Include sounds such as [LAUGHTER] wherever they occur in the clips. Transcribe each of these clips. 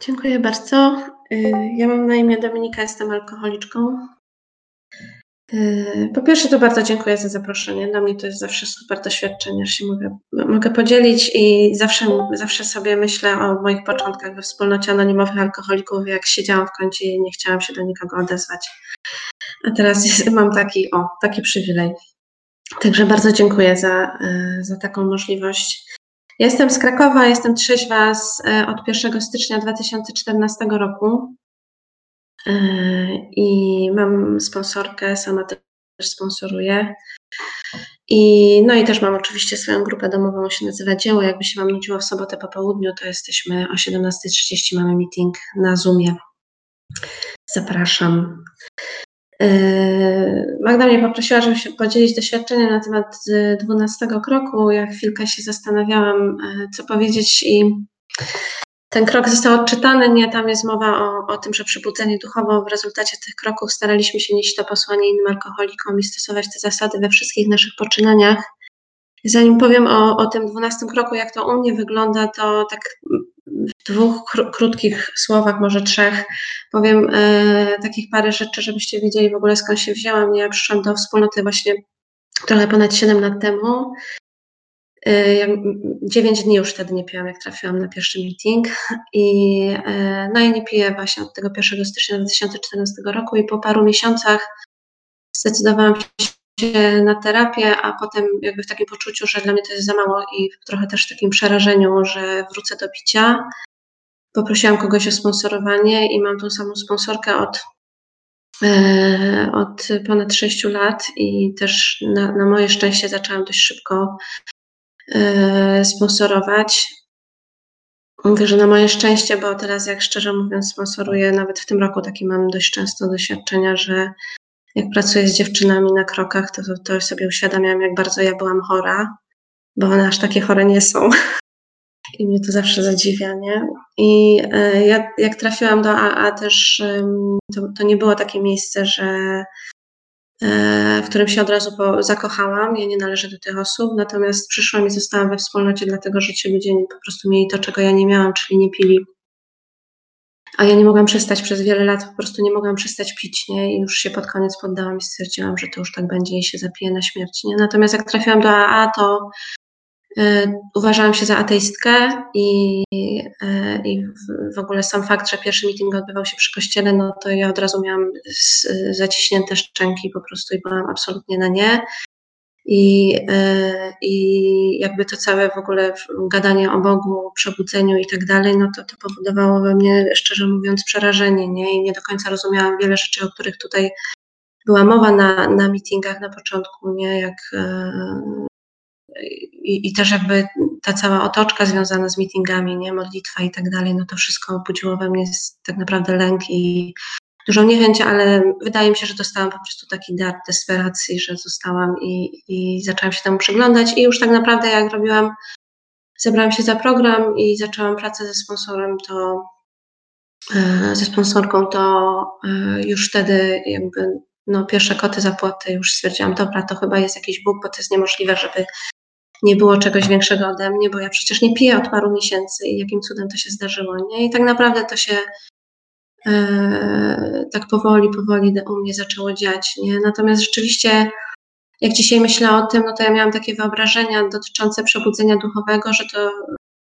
Dziękuję bardzo. Y, ja mam na imię Dominika, jestem alkoholiczką. Y, po pierwsze, to bardzo dziękuję za zaproszenie. Dla mnie to jest zawsze super doświadczenie, że się mogę, mogę podzielić i zawsze, zawsze sobie myślę o moich początkach we wspólnocie anonimowych alkoholików, jak siedziałam w kącie i nie chciałam się do nikogo odezwać. A teraz jest, mam taki, o, taki przywilej. Także bardzo dziękuję za, y, za taką możliwość. Jestem z Krakowa, jestem trzeźwa z, y, od 1 stycznia 2014 roku. Yy, i mam sponsorkę, sama też sponsoruję. I, no i też mam oczywiście swoją grupę domową, się nazywa Dzieło. Jakby się Wam nudziło w sobotę po południu, to jesteśmy o 17.30, mamy meeting na Zoomie. Zapraszam. Yy, Magda mnie poprosiła, żeby się podzielić doświadczeniem na temat 12 kroku. Ja chwilkę się zastanawiałam, yy, co powiedzieć i ten krok został odczytany, nie, tam jest mowa o, o tym, że przebudzenie duchowo w rezultacie tych kroków staraliśmy się nieść to posłanie innym alkoholikom i stosować te zasady we wszystkich naszych poczynaniach. Zanim powiem o, o tym dwunastym kroku, jak to u mnie wygląda, to tak w dwóch kró krótkich słowach, może trzech, powiem e, takich parę rzeczy, żebyście wiedzieli w ogóle skąd się wzięłam. Ja przyszłam do wspólnoty właśnie trochę ponad 7 lat temu. Y, dziewięć dni już wtedy nie piłam, jak trafiłam na pierwszy meeting. I, y, no i nie piję właśnie od tego 1 stycznia 2014 roku i po paru miesiącach zdecydowałam się na terapię, a potem jakby w takim poczuciu, że dla mnie to jest za mało i trochę też w takim przerażeniu, że wrócę do picia. Poprosiłam kogoś o sponsorowanie i mam tą samą sponsorkę od, y, od ponad 6 lat i też na, na moje szczęście zaczęłam dość szybko E, sponsorować. Mówię, że na moje szczęście, bo teraz jak szczerze mówiąc sponsoruję, nawet w tym roku takie mam dość często doświadczenia, że jak pracuję z dziewczynami na krokach, to, to sobie uświadamiam, jak bardzo ja byłam chora, bo one aż takie chore nie są. I mnie to zawsze zadziwia, nie? I e, ja, jak trafiłam do AA też, to, to nie było takie miejsce, że E, w którym się od razu zakochałam. Ja nie należę do tych osób, natomiast przyszłam i zostałam we wspólnocie, dlatego że ci ludzie po prostu mieli to, czego ja nie miałam, czyli nie pili. A ja nie mogłam przestać przez wiele lat, po prostu nie mogłam przestać pić, nie? I już się pod koniec poddałam i stwierdziłam, że to już tak będzie i się zapiję na śmierć, nie? Natomiast jak trafiłam do AA, to Y, uważałam się za ateistkę i, y, i w ogóle sam fakt, że pierwszy meeting odbywał się przy kościele, no to ja od razu miałam zaciśnięte szczęki po prostu i byłam absolutnie na nie. I, y, I jakby to całe w ogóle gadanie o Bogu, przebudzeniu i tak dalej, no to to powodowało we mnie, szczerze mówiąc, przerażenie, nie? I nie do końca rozumiałam wiele rzeczy, o których tutaj była mowa na, na meetingach na początku, nie? Jak i, i, też jakby ta cała otoczka związana z meetingami, nie, modlitwa i tak dalej, no to wszystko budziło we mnie tak naprawdę lęk i dużą niechęć, ale wydaje mi się, że dostałam po prostu taki dar desperacji, że zostałam i, i zaczęłam się temu przyglądać i już tak naprawdę jak robiłam, zebrałam się za program i zaczęłam pracę ze sponsorem, to e, ze sponsorką, to e, już wtedy jakby no, pierwsze koty za płoty już stwierdziłam, dobra, to chyba jest jakiś Bóg, bo to jest niemożliwe, żeby nie było czegoś większego ode mnie, bo ja przecież nie piję od paru miesięcy i jakim cudem to się zdarzyło, nie? I tak naprawdę to się e, tak powoli, powoli u mnie zaczęło dziać, nie? Natomiast rzeczywiście, jak dzisiaj myślę o tym, no to ja miałam takie wyobrażenia dotyczące przebudzenia duchowego, że to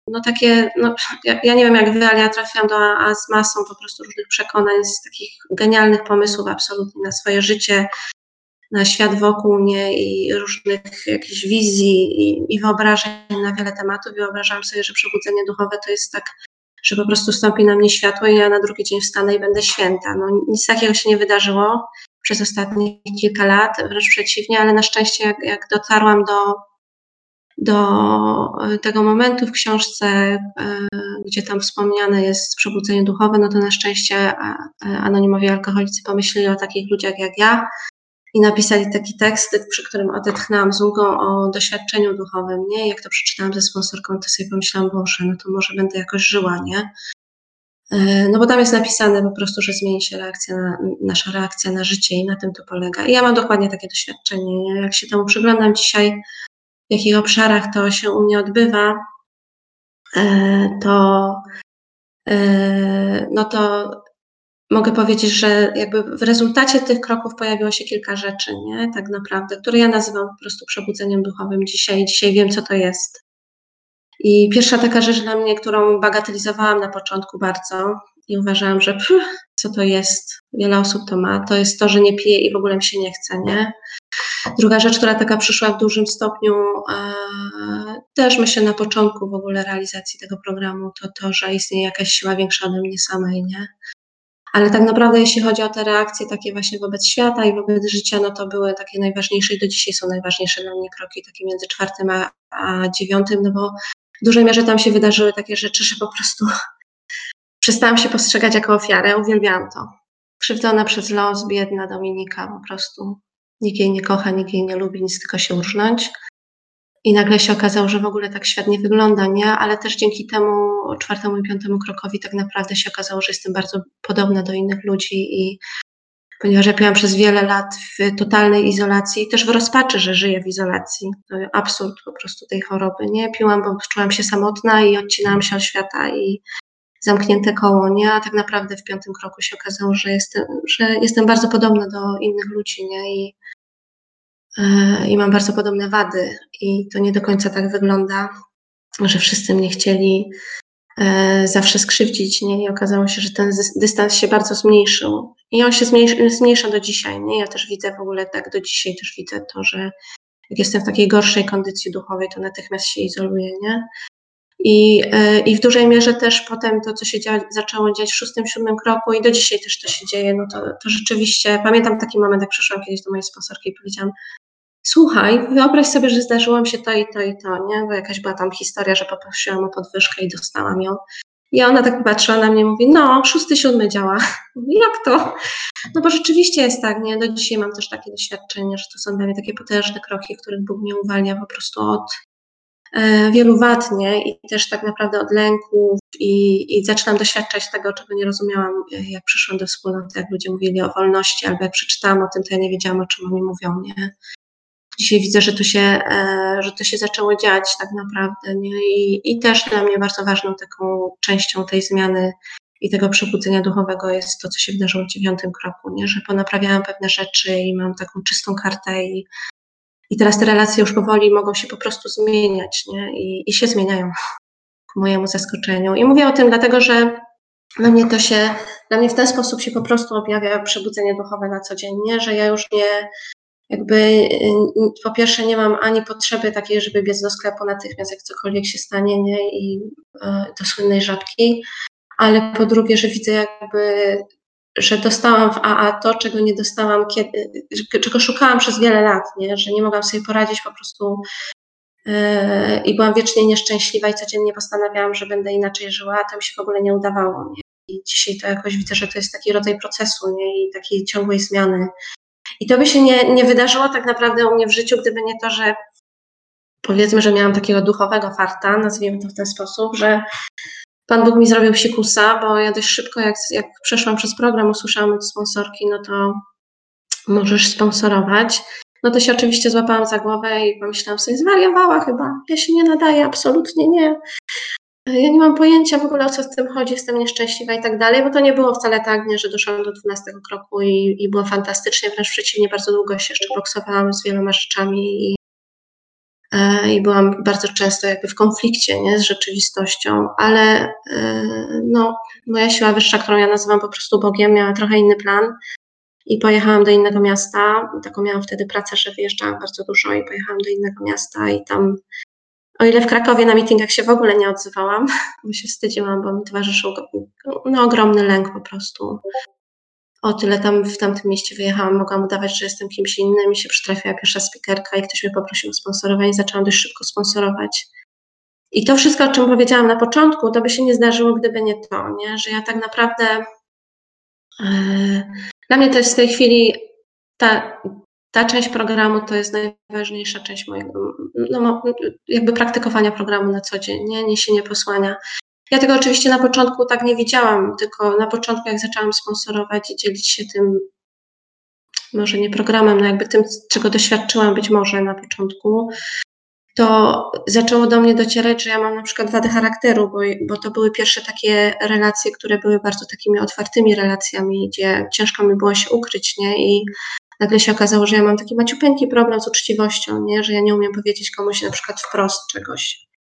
no takie, no, ja, ja, nie wiem jak wy, ale ja trafiłam do AA z masą po prostu różnych przekonań, z takich genialnych pomysłów absolutnie na swoje życie, na świat wokół mnie i różnych jakichś wizji i, i wyobrażeń na wiele tematów. I wyobrażałam sobie, że przebudzenie duchowe to jest tak, że po prostu stąpi na mnie światło i ja na drugi dzień wstanę i będę święta. No, nic takiego się nie wydarzyło przez ostatnie kilka lat, wręcz przeciwnie, ale na szczęście jak, jak dotarłam do, do tego momentu w książce, e, gdzie tam wspomniane jest przebudzenie duchowe, no to na szczęście e, anonimowi alkoholicy pomyśleli o takich ludziach jak ja, i napisali taki tekst, przy którym odetchnęłam z ulgą o doświadczeniu duchowym, nie? Jak to przeczytałam ze sponsorką, to sobie pomyślałam, Boże, no to może będę jakoś żyła, nie? E, no bo tam jest napisane po prostu, że zmieni się reakcja na, nasza reakcja na życie i na tym to polega. I ja mam dokładnie takie doświadczenie. Nie? Jak się temu przyglądam dzisiaj, w jakich obszarach to się u mnie odbywa, e, to, e, no to mogę powiedzieć, że jakby w rezultacie tych kroków pojawiło się kilka rzeczy, nie? Tak naprawdę, które ja nazywam po prostu przebudzeniem duchowym dzisiaj. Dzisiaj wiem, co to jest. I pierwsza taka rzecz dla mnie, którą bagatelizowałam na początku bardzo i uważałam, że pff, co to jest, wiele osób to ma, to jest to, że nie piję i w ogóle mi się nie chce, nie? Druga rzecz, która taka przyszła w dużym stopniu, e, też myślę na początku w ogóle realizacji tego programu, to to, że istnieje jakaś siła większa ode mnie samej, nie? Ale tak naprawdę, jeśli chodzi o te reakcje takie właśnie wobec świata i wobec życia, no to były takie najważniejsze i do dzisiaj są najważniejsze dla mnie kroki, takie między czwartym a, a dziewiątym, no bo w dużej mierze tam się wydarzyły takie rzeczy, że po prostu [LAUGHS] przestałam się postrzegać jako ofiarę, uwielbiałam to. Krzywdzona przez los, biedna Dominika po prostu. Nikt jej nie kocha, nikt jej nie lubi, nic tylko się urżnąć. I nagle się okazało, że w ogóle tak świat nie wygląda, nie? Ale też dzięki temu czwartemu i piątemu krokowi tak naprawdę się okazało, że jestem bardzo podobna do innych ludzi i ponieważ ja piłam przez wiele lat w totalnej izolacji, też w rozpaczy, że żyję w izolacji. To absurd po prostu tej choroby, nie? Piłam, bo czułam się samotna i odcinałam się od świata i zamknięte koło, nie? A tak naprawdę w piątym kroku się okazało, że jestem, że jestem bardzo podobna do innych ludzi, nie? I, I mam bardzo podobne wady i to nie do końca tak wygląda, że wszyscy mnie chcieli yy, zawsze skrzywdzić, nie? I okazało się, że ten dystans się bardzo zmniejszył. I on się zmniejsza, zmniejsza do dzisiaj, nie? Ja też widzę w ogóle tak do dzisiaj też widzę to, że jak jestem w takiej gorszej kondycji duchowej, to natychmiast się izoluję, nie? I, e, I w dużej mierze też potem to, co się dzia, zaczęło dziać w szóstym, siódmym kroku i do dzisiaj też to się dzieje, no to, to rzeczywiście, pamiętam taki moment, jak przyszłam kiedyś do mojej sponsorki i powiedziałam, słuchaj, wyobraź sobie, że zdarzyło mi się to i to i to, nie? Bo jakaś była tam historia, że poprosiłam o podwyżkę i dostałam ją. I ona tak patrzyła na mnie i mówi, no, szósty, siódmy działa. [LAUGHS] Jak to? No bo rzeczywiście jest tak, nie? Do dzisiaj mam też takie doświadczenie, że to są dla mnie takie potężne kroki, których Bóg mnie uwalnia po prostu od, wielu wad, nie? I też tak naprawdę od lęków i, i zaczynam doświadczać tego, czego nie rozumiałam, e, jak przyszłam do wspólnoty, jak ludzie mówili o wolności, albo jak przeczytałam o tym, to ja nie wiedziałam, o czym oni mówią, nie? Dzisiaj widzę, że to się, e, że to się zaczęło dziać tak naprawdę, nie? I, I też dla mnie bardzo ważną taką częścią tej zmiany i tego przebudzenia duchowego jest to, co się wydarzyło w dziewiątym kroku, nie? że ponaprawiałam pewne rzeczy i mam taką czystą kartę i i teraz te relacje już powoli mogą się po prostu zmieniać nie? I, i się zmieniają ku mojemu zaskoczeniu. I mówię o tym dlatego, że dla mnie to się, dla mnie w ten sposób się po prostu objawia przebudzenie duchowe na co dzień, nie? że ja już nie, jakby po pierwsze nie mam ani potrzeby takiej, żeby biec do sklepu natychmiast, jak cokolwiek się stanie, nie? I e, do słynnej żabki, ale po drugie, że widzę jakby że dostałam w AA to, czego nie dostałam, kiedy, czego szukałam przez wiele lat, nie? że nie mogłam sobie poradzić po prostu yy, i byłam wiecznie nieszczęśliwa i codziennie postanawiałam, że będę inaczej żyła, a to mi się w ogóle nie udawało. Nie? I dzisiaj to jakoś widzę, że to jest taki rodzaj procesu nie? i takiej ciągłej zmiany. I to by się nie, nie wydarzyło tak naprawdę u mnie w życiu, gdyby nie to, że powiedzmy, że miałam takiego duchowego farta, nazwijmy to w ten sposób, że Pan Bóg mi zrobił psikusa, bo ja dość szybko, jak, jak przeszłam przez program, usłyszałam od sponsorki, no to możesz sponsorować. No to się oczywiście złapałam za głowę i pomyślałam sobie, zwariowała chyba, ja się nie nadaję, absolutnie nie. Ja nie mam pojęcia w ogóle o co z tym chodzi, jestem nieszczęśliwa i tak dalej, bo to nie było wcale tak, nie, że doszłam do 12 kroku i, i było fantastycznie, wręcz przeciwnie, bardzo długo się jeszcze boksowałam z wieloma rzeczami i, i byłam bardzo często jakby w konflikcie nie, z rzeczywistością, ale e, no, moja siła wyższa, którą ja nazywam po prostu Bogiem, miała trochę inny plan i pojechałam do innego miasta. Taką miałam wtedy pracę, że wyjeżdżałam bardzo dużo i pojechałam do innego miasta i tam, o ile w Krakowie na meetingach się w ogóle nie odzywałam, [LAUGHS] bo się wstydziłam, bo mi towarzyszył no, ogromny lęk po prostu o tyle tam w tamtym mieście wyjechałam, mogłam udawać, że jestem kimś innym i się przytrafiła pierwsza spikerka i ktoś mnie poprosił o sponsorowanie, zaczęłam dość szybko sponsorować. I to wszystko, o czym powiedziałam na początku, to by się nie zdarzyło, gdyby nie to, nie? że ja tak naprawdę yy, dla mnie jest w tej chwili ta, ta część programu to jest najważniejsza część mojego, no, jakby praktykowania programu na co dzień, nie? niesienie posłania. Ja tego oczywiście na początku tak nie widziałam, tylko na początku, jak zaczęłam sponsorować i dzielić się tym, może nie programem, no jakby tym, czego doświadczyłam być może na początku, to zaczęło do mnie docierać, że ja mam na przykład wady charakteru, bo, bo to były pierwsze takie relacje, które były bardzo takimi otwartymi relacjami, gdzie ciężko mi było się ukryć, nie? I nagle się okazało, że ja mam taki maciupeńki problem z uczciwością, nie? Że ja nie umiem powiedzieć komuś na przykład wprost czegoś.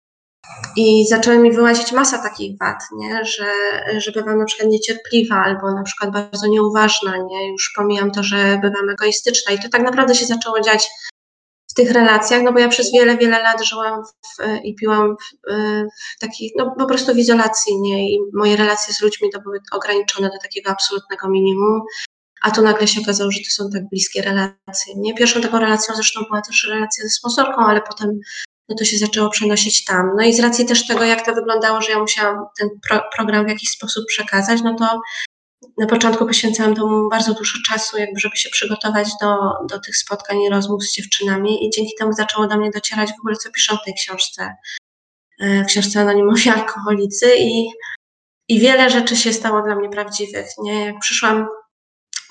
I zaczęły mi wyłazić masa takich wad, nie? Że, że bywam na przykład niecierpliwa albo na przykład bardzo nieuważna, nie? Już pomijam to, że bywam egoistyczna i to tak naprawdę się zaczęło dziać w tych relacjach, no bo ja przez wiele, wiele lat żyłam w, i piłam w, w takich, no po prostu w izolacji, nie? I moje relacje z ludźmi to były ograniczone do takiego absolutnego minimum, a tu nagle się okazało, że to są tak bliskie relacje, nie? Pierwszą taką relacją zresztą była też relacja ze sponsorką, ale potem no to się zaczęło przenosić tam. No i z racji też tego, jak to wyglądało, że ja musiałam ten pro, program w jakiś sposób przekazać, no to na początku poświęcałam temu bardzo dużo czasu, jakby żeby się przygotować do, do tych spotkań i rozmów z dziewczynami i dzięki temu zaczęło do mnie docierać w ogóle, co piszą w tej książce, e, w książce Anonimowi Alkoholicy i, i wiele rzeczy się stało dla mnie prawdziwych, nie? Jak przyszłam,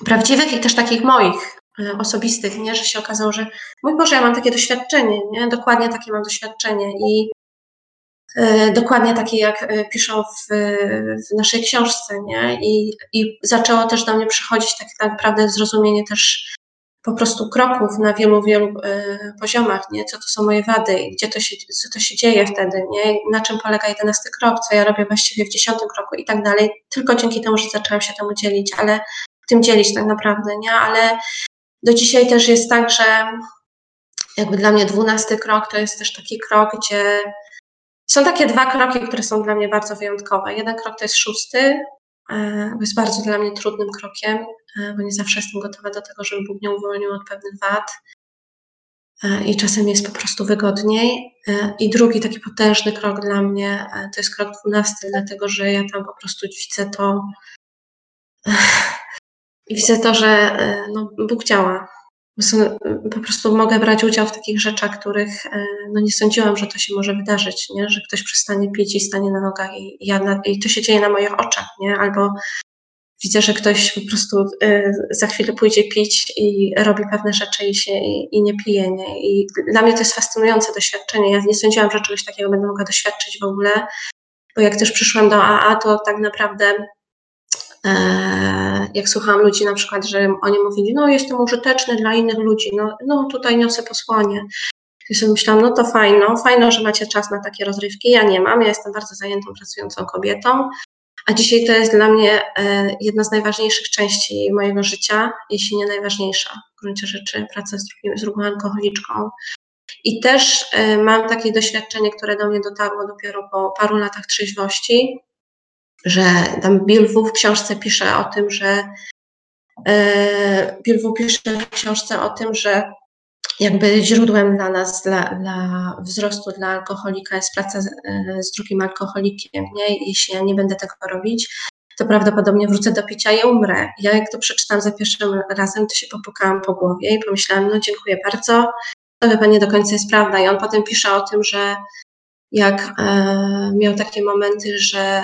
prawdziwych i też takich moich, osobistych, nie? Że się okazało, że mój Boże, ja mam takie doświadczenie, nie? Dokładnie takie mam doświadczenie i E, dokładnie takie, jak e, piszą w, w, naszej książce, nie? I, I zaczęło też do mnie przychodzić tak naprawdę zrozumienie też po prostu kroków na wielu, wielu e, poziomach, nie? Co to są moje wady, gdzie to się, co to się dzieje wtedy, nie? Na czym polega jedenasty krok, co ja robię właściwie w dziesiątym kroku i tak dalej. Tylko dzięki temu, że zaczęłam się temu dzielić, ale tym dzielić tak naprawdę, nie? Ale do dzisiaj też jest tak, że jakby dla mnie dwunasty krok to jest też taki krok, gdzie są takie dwa kroki, które są dla mnie bardzo wyjątkowe. Jeden krok to jest szósty, e, bo jest bardzo dla mnie trudnym krokiem, e, bo nie zawsze jestem gotowa do tego, żeby Bóg mnie uwolnił od pewnych wad e, i czasem jest po prostu wygodniej. I drugi taki potężny krok dla mnie to jest krok dwunasty, dlatego że ja tam po prostu widzę to, widzę to, że no, Bóg działa po prostu mogę brać udział w takich rzeczach, których e, no nie sądziłam, że to się może wydarzyć, nie? że ktoś przestanie pić i stanie na nogach i, ja na, i to się dzieje na moich oczach, nie? albo widzę, że ktoś po prostu y, za chwilę pójdzie pić i robi pewne rzeczy i, się, i, i, nie pije. Nie? I dla mnie to jest fascynujące doświadczenie. Ja nie sądziłam, że czegoś takiego będę mogła doświadczyć w ogóle, bo jak też przyszłam do AA, to tak naprawdę E, jak słuchałam ludzi na przykład, że oni mówili, no jestem użyteczny dla innych ludzi, no, no tutaj niosę posłanie. I sobie myślałam, no to fajno, fajno, że macie czas na takie rozrywki. Ja nie mam, ja jestem bardzo zajętą, pracującą kobietą, a dzisiaj to jest dla mnie e, jedna z najważniejszych części mojego życia, jeśli nie najważniejsza w gruncie rzeczy, praca z, drugim, z drugą alkoholiczką. I też e, mam takie doświadczenie, które do mnie dotarło dopiero po paru latach trzeźwości, że tam Bill Wu w książce pisze o tym, że e, Bill Wu pisze w książce o tym, że jakby źródłem dla nas, dla, dla wzrostu dla alkoholika jest praca z, e, z drugim alkoholikiem. Nie? Jeśli ja nie będę tego robić, to prawdopodobnie wrócę do picia i umrę. Ja jak to przeczytałam za pierwszym razem, to się popukałam po głowie i pomyślałam, no dziękuję bardzo, to chyba nie do końca jest prawda. I on potem pisze o tym, że jak e, miał takie momenty, że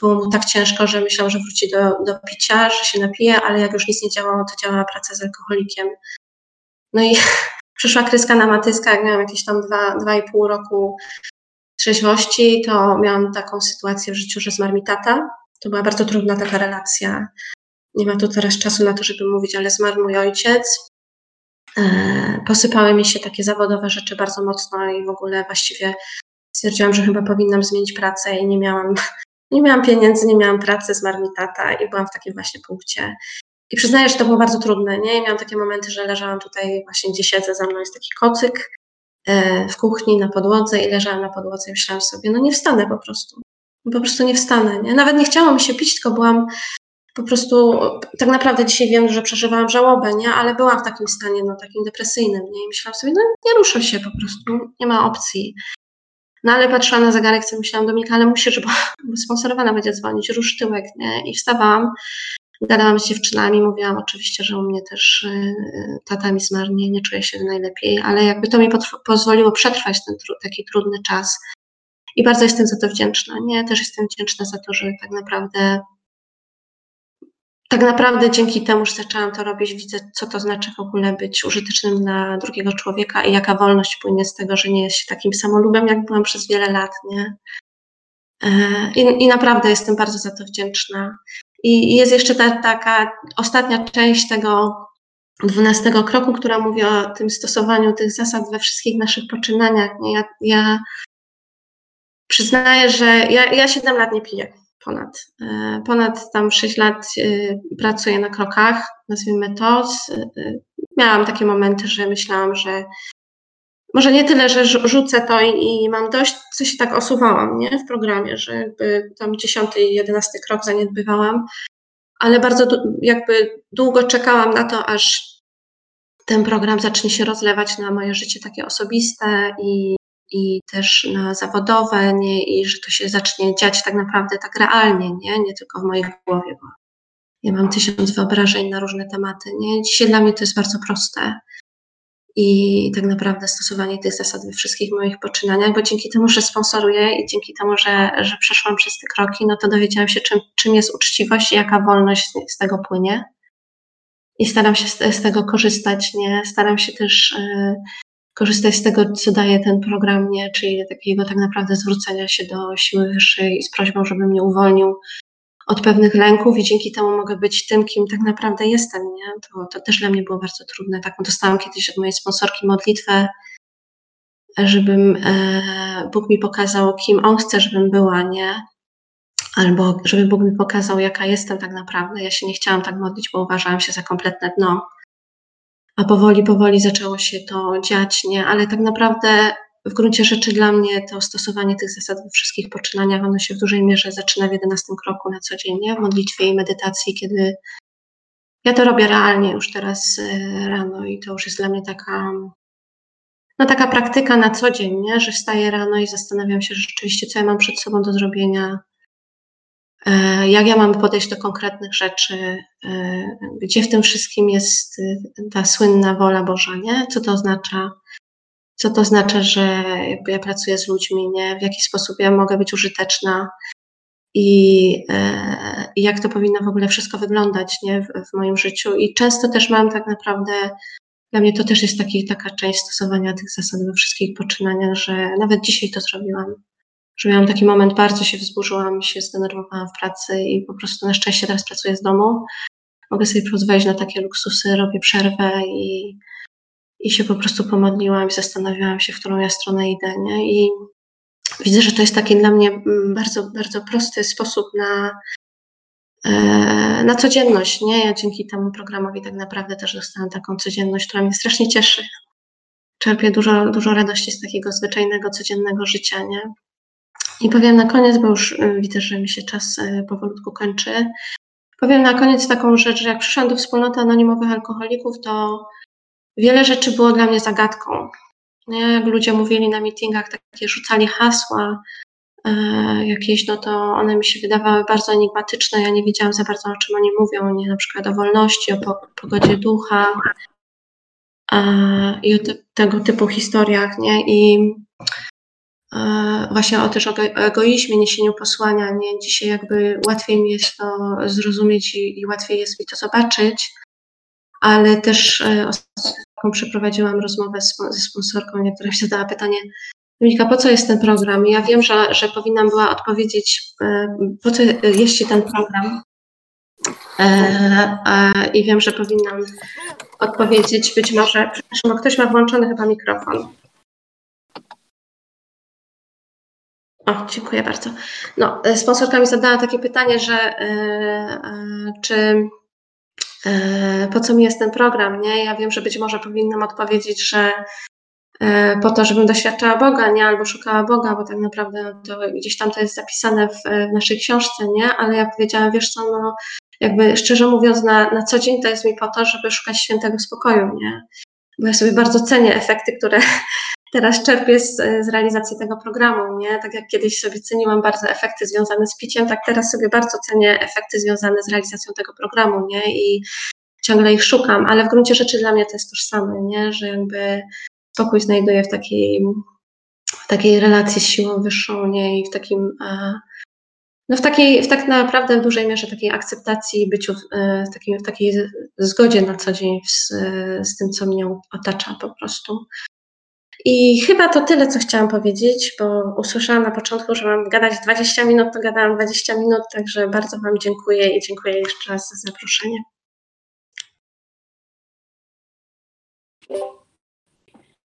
było mu tak ciężko, że myślał, że wróci do, do picia, że się napije, ale jak już nic nie działało, to działała praca z alkoholikiem. No i [LAUGHS] przyszła kryska na matyska, jak miałam jakieś tam dwa, dwa i pół roku trzeźwości, to miałam taką sytuację w życiu, że zmarł mi tata. To była bardzo trudna taka relacja. Nie ma tu teraz czasu na to, żeby mówić, ale zmarł mój ojciec. E, posypały mi się takie zawodowe rzeczy bardzo mocno i w ogóle właściwie stwierdziłam, że chyba powinnam zmienić pracę i nie miałam, [LAUGHS] nie miałam pieniędzy, nie miałam pracy, zmarł mi tata i byłam w takim właśnie punkcie. I przyznaję, że to było bardzo trudne, nie? I miałam takie momenty, że leżałam tutaj właśnie, gdzie siedzę, za mną jest taki kocyk e, w kuchni na podłodze i leżałam na podłodze i myślałam sobie, no nie wstanę po prostu. Po prostu nie wstanę, nie? Nawet nie chciałam się pić, tylko byłam po prostu, tak naprawdę dzisiaj wiem, że przeżywałam żałobę, nie? Ale byłam w takim stanie, no takim depresyjnym, nie? I myślałam sobie, no nie ruszę się po prostu, nie ma opcji. No ale patrzyłam na zegarek, co myślałam, Dominika, ale musisz, bo, [LAUGHS] bo sponsorowana będzie dzwonić, rusz tyłek, nie? I wstawałam, gadałam z dziewczynami, mówiłam oczywiście, że u mnie też y, tata mi nie, czuję się najlepiej, ale jakby to mi pozwoliło przetrwać ten taki trudny czas. I bardzo jestem za to wdzięczna, nie? Też jestem wdzięczna za to, że tak naprawdę tak naprawdę dzięki temu, że zaczęłam to robić, widzę, co to znaczy w ogóle być użytecznym dla drugiego człowieka i jaka wolność płynie z tego, że nie jest się takim samolubem, jak byłam przez wiele lat, nie? E, I, i naprawdę jestem bardzo za to wdzięczna. I jest jeszcze ta, taka ostatnia część tego dwunastego kroku, która mówi o tym stosowaniu tych zasad we wszystkich naszych poczynaniach. Ja, ja przyznaję, że ja, ja 7 lat nie piję ponad. E, ponad tam 6 lat e, pracuję na krokach, nazwijmy to. Miałam takie momenty, że myślałam, że może nie tyle, że rzucę to i, i mam dość, co się tak osuwałam nie? w programie, że jakby tam dziesiąty i jedenasty krok zaniedbywałam, ale bardzo jakby długo czekałam na to, aż ten program zacznie się rozlewać na moje życie takie osobiste i, i też na zawodowe, nie? i że to się zacznie dziać tak naprawdę tak realnie, nie, nie tylko w mojej głowie, bo ja mam tysiąc wyobrażeń na różne tematy. Nie? Dzisiaj dla mnie to jest bardzo proste i tak naprawdę stosowanie tych zasad we wszystkich moich poczynaniach, bo dzięki temu, że sponsoruję i dzięki temu, że, że przeszłam przez te kroki, no to dowiedziałam się, czym, czym jest uczciwość i jaka wolność z, tego płynie. I staram się z, z, tego korzystać, nie? Staram się też y, korzystać z tego, co daje ten program, nie? Czyli takiego tak naprawdę zwrócenia się do siły wyższej z prośbą, żeby mnie uwolnił od pewnych lęków i dzięki temu mogę być tym, kim tak naprawdę jestem. Nie? To, to też dla mnie było bardzo trudne. Taką dostałam kiedyś od mojej sponsorki modlitwę, żebym e, Bóg mi pokazał, kim On chce, żebym była, nie? Albo żeby Bóg mi pokazał, jaka jestem tak naprawdę. Ja się nie chciałam tak modlić, bo uważałam się za kompletne dno. A powoli, powoli zaczęło się to dziać, nie? Ale tak naprawdę w gruncie rzeczy dla mnie to stosowanie tych zasad we wszystkich poczynaniach, ono się w dużej mierze zaczyna w jedenastym kroku na co dzień, nie? w modlitwie i medytacji, kiedy ja to robię realnie już teraz e, rano i to już jest dla mnie taka, no taka praktyka na co dzień, nie? że wstaję rano i zastanawiam się rzeczywiście, co ja mam przed sobą do zrobienia, jak ja mam podejść do konkretnych rzeczy, e, gdzie w tym wszystkim jest ta słynna wola Boża, nie? co to oznacza, co to znaczy, że ja pracuję z ludźmi, nie? w jaki sposób ja mogę być użyteczna i, e, i jak to powinno w ogóle wszystko wyglądać nie? W, w, moim życiu. I często też mam tak naprawdę, dla mnie to też jest taki, taka część stosowania tych zasad we wszystkich poczynaniach, że nawet dzisiaj to zrobiłam. Że miałam taki moment, bardzo się wzburzyłam, się zdenerwowałam w pracy i po prostu na szczęście teraz pracuję z domu. Mogę sobie pozwolić na takie luksusy, robię przerwę i i się po prostu pomodliłam i zastanawiałam się, w którą ja stronę idę, nie? I widzę, że to jest taki dla mnie mm, bardzo, bardzo prosty sposób na, e, na codzienność, nie? Ja dzięki temu programowi tak naprawdę też dostałam taką codzienność, która mnie strasznie cieszy. Czerpię dużo, dużo radości z takiego zwyczajnego, codziennego życia, nie? I powiem na koniec, bo już y, widzę, że mi się czas y, powolutku kończy. Powiem na koniec taką rzecz, że jak przyszłam do wspólnoty anonimowych alkoholików, to wiele rzeczy było dla mnie zagadką. Nie? Jak ludzie mówili na meetingach, takie rzucali hasła e, jakieś, no to one mi się wydawały bardzo enigmatyczne. Ja nie wiedziałam za bardzo, o czym oni mówią, nie? na przykład o wolności, o po, pogodzie ducha i o te, tego typu historiach. Nie? I właśnie o też egoizmie, niesieniu posłania. Nie? Dzisiaj jakby łatwiej mi jest to zrozumieć i, i łatwiej jest mi to zobaczyć ale też e, taką przeprowadziłam rozmowę z, ze sponsorką, która mi zadała pytanie, Dominika, po co jest ten program? Ja wiem, że, że powinnam była odpowiedzieć, e, po co jest ten program. E, I wiem, że powinnam odpowiedzieć być może, przepraszam, ktoś ma włączony chyba mikrofon. O, dziękuję bardzo. No, sponsorka mi zadała takie pytanie, że czy E, po co mi jest ten program, nie? Ja wiem, że być może powinnam odpowiedzieć, że e, po to, żebym doświadczała Boga, nie? Albo szukała Boga, bo tak naprawdę to gdzieś tam to jest zapisane w, w naszej książce, nie? Ale ja powiedziałam, wiesz co, no jakby szczerze mówiąc na, na co dzień to jest mi po to, żeby szukać świętego spokoju, nie? Bo ja sobie bardzo cenię efekty, które teraz czerpię z, z, realizacji tego programu, nie? Tak jak kiedyś sobie ceniłam bardzo efekty związane z piciem, tak teraz sobie bardzo cenię efekty związane z realizacją tego programu, nie? I ciągle ich szukam, ale w gruncie rzeczy dla mnie to jest tożsame, nie? Że jakby spokój znajduję w takiej, w takiej relacji z siłą wyższą, nie? I w takim, no w takiej, w tak naprawdę w dużej mierze takiej akceptacji, byciu w, w, takiej, w takiej zgodzie na co dzień z, z tym, co mnie otacza po prostu. I chyba to tyle, co chciałam powiedzieć, bo usłyszałam na początku, że mam gadać 20 minut, to gadałam 20 minut, także bardzo Wam dziękuję i dziękuję jeszcze raz za zaproszenie.